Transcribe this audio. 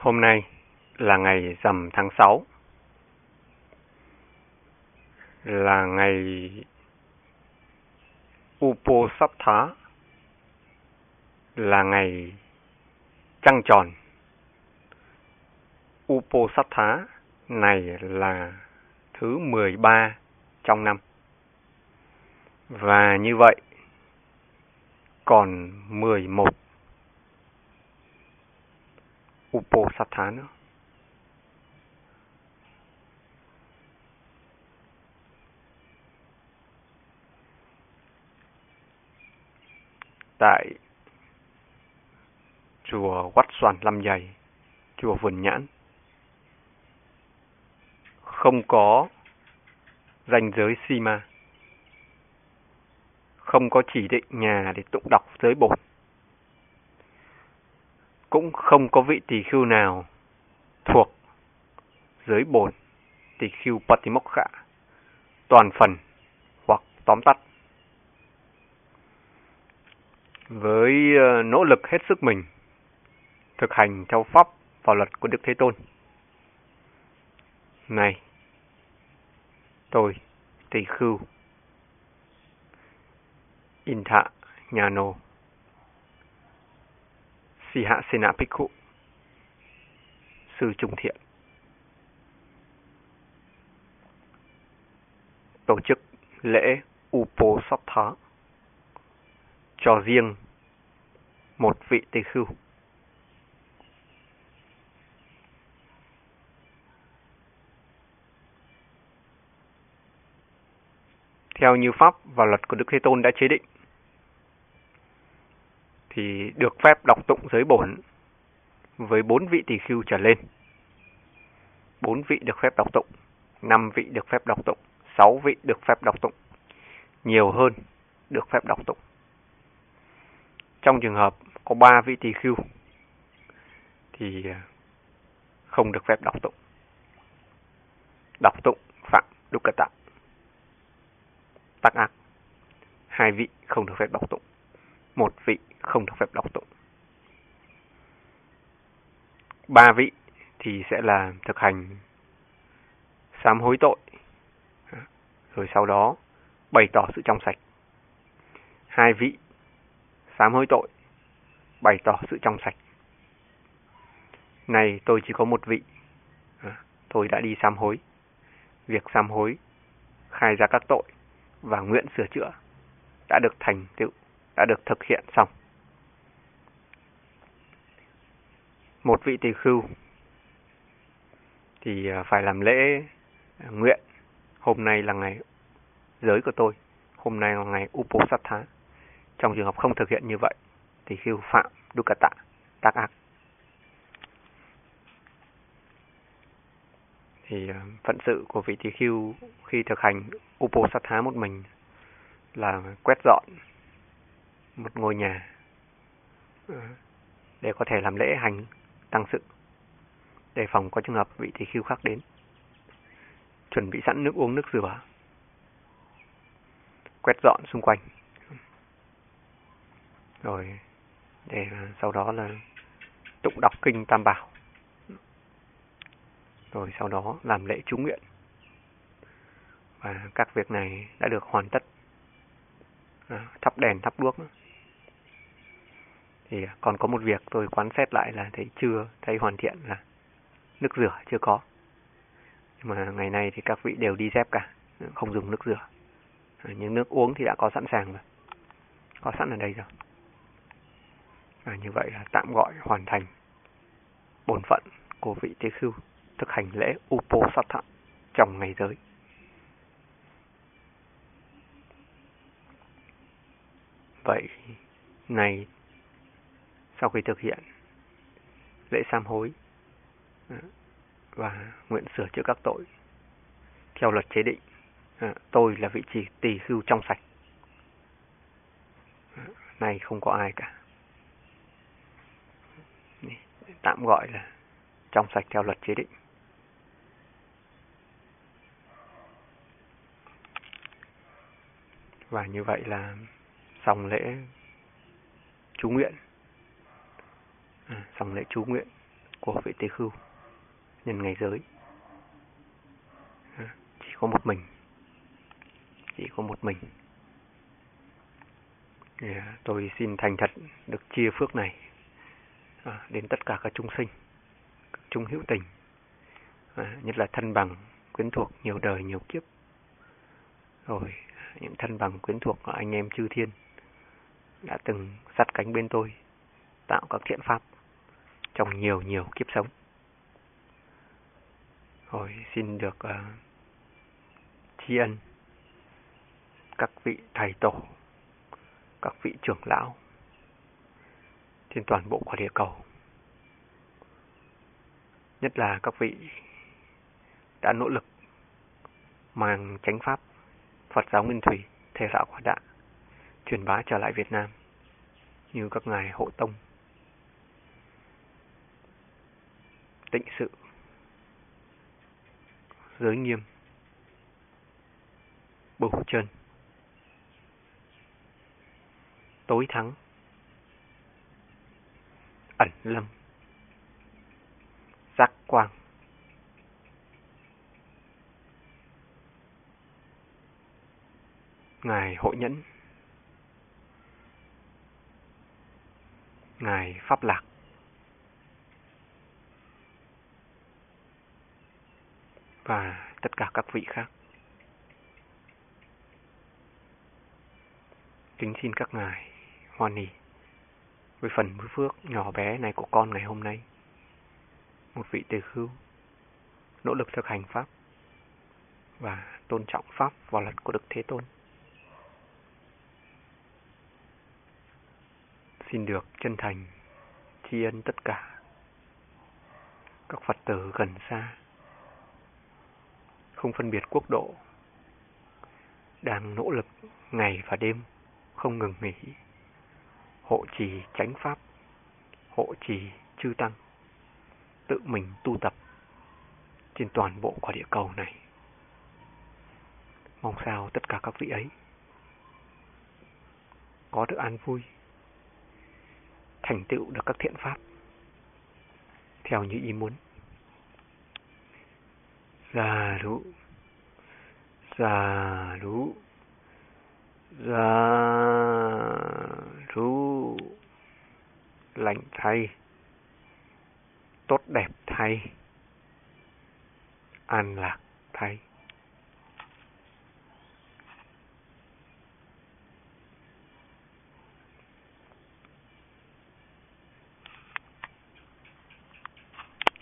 Hôm nay là ngày rằm tháng 6, là ngày Upo Sắp Thá. là ngày trăng tròn. Upo Sắp Thá này là thứ 13 trong năm. Và như vậy, còn 11 Uposatha. Tại chùa Quát Soàn Lâm Dày, chùa Vườn Nhãn, không có danh giới Sima, không có chỉ định nhà để tụng đọc giới bổn cũng không có vị tỳ khưu nào thuộc giới bổn tỳ khưu Patimokha toàn phần hoặc tóm tắt. Với ờ, nỗ lực hết sức mình thực hành theo pháp và luật của Đức Thế Tôn. Này, tôi, tỳ khưu, Intha nô Siha hạ Sena Piku Sư Trung Thiện Tổ chức lễ Upo Sapttha cho riêng một vị tỳ khưu. Theo như Pháp và luật của Đức Thế Tôn đã chế định, thì được phép đọc tụng giới bổn với bốn vị tỳ khưu trở lên. Bốn vị được phép đọc tụng, năm vị được phép đọc tụng, sáu vị được phép đọc tụng, nhiều hơn được phép đọc tụng. Trong trường hợp có ba vị tỳ khưu thì à, không được phép đọc tụng. Đọc tụng phạm đúc cật tạng. Tắc ác. Hai vị không được phép đọc tụng. Một vị không được phép đọc tụng. Ba vị thì sẽ là thực hành sám hối tội, rồi sau đó bày tỏ sự trong sạch. Hai vị sám hối tội, bày tỏ sự trong sạch. Này tôi chỉ có một vị, tôi đã đi sám hối. Việc sám hối khai ra các tội và nguyện sửa chữa đã được thành tựu, đã được thực hiện xong. Một vị tỳ khưu thì à, phải làm lễ nguyện. Hôm nay là ngày giới của tôi, hôm nay là ngày Uposatha. Trong trường hợp không thực hiện như vậy, thì khưu phạm Dukkata, tác ác. Thì à, phận sự của vị tỳ khưu khi thực hành Uposatha một mình là quét dọn một ngôi nhà à, để có thể làm lễ hành tăng sự. Đề phòng có trường hợp vị tỳ khiêu khác đến. Chuẩn bị sẵn nước uống nước rửa. Quét dọn xung quanh. Rồi để sau đó là tụng đọc kinh tam bảo. Rồi sau đó làm lễ chú nguyện. Và các việc này đã được hoàn tất. À, thắp đèn thắp đuốc. nữa thì còn có một việc tôi quan sát lại là thấy chưa thấy hoàn thiện là nước rửa chưa có. Nhưng mà ngày nay thì các vị đều đi dép cả không dùng nước rửa. Nhưng nước uống thì đã có sẵn sàng rồi có sẵn ở đây rồi. À, như vậy là tạm gọi hoàn thành bổn phận của vị tế khưu thực hành lễ Uposatha trong ngày giới. Vậy này sau khi thực hiện lễ sám hối ừ, và nguyện sửa chữa các tội theo luật chế định ừ, tôi là vị trí tỳ khưu trong sạch. Ừ, Này không có ai cả. Tạm gọi là trong sạch theo luật chế định. Và như vậy là xong lễ chú nguyện. Ừ, dòng lễ chú nguyện của vị Tế khưu nhân ngày giới. Ừ, chỉ có một mình. Chỉ có một mình. À, tôi xin thành thật được chia phước này à, đến tất cả các chúng sinh, các chúng hữu tình, à, nhất là thân bằng, quyến thuộc nhiều đời nhiều kiếp. Rồi à, những thân bằng quyến thuộc của anh em chư thiên đã từng sát cánh bên tôi, tạo các thiện pháp trong nhiều nhiều kiếp sống. Rồi xin được uh, tri ân các vị thầy tổ, các vị trưởng lão trên toàn bộ quả địa cầu. Nhất là các vị đã nỗ lực mang chánh pháp Phật giáo Nguyên Thủy, Thể Rạo Quả Đạ truyền bá trở lại Việt Nam như các ngài hộ tông, tịnh sự, giới nghiêm, bửu chân, tối thắng, ẩn lâm, giác quang. Ngài Hội Nhẫn. Ngài Pháp Lạc. Và tất cả các vị khác. Kính xin các ngài hoan hỷ với phần vui phước nhỏ bé này của con ngày hôm nay. Một vị tề khưu nỗ lực thực hành Pháp và tôn trọng Pháp và luật của Đức Thế Tôn. xin được chân thành tri ân tất cả các Phật tử gần xa, không phân biệt quốc độ, đang nỗ lực ngày và đêm, không ngừng nghỉ, hộ trì chánh pháp, hộ trì chư tăng, tự mình tu tập trên toàn bộ quả địa cầu này. Mong sao tất cả các vị ấy có được an vui thành tựu được các thiện pháp theo như ý muốn. Già rú, già rú, già rú, lành thay, tốt đẹp thay, an lạc thay.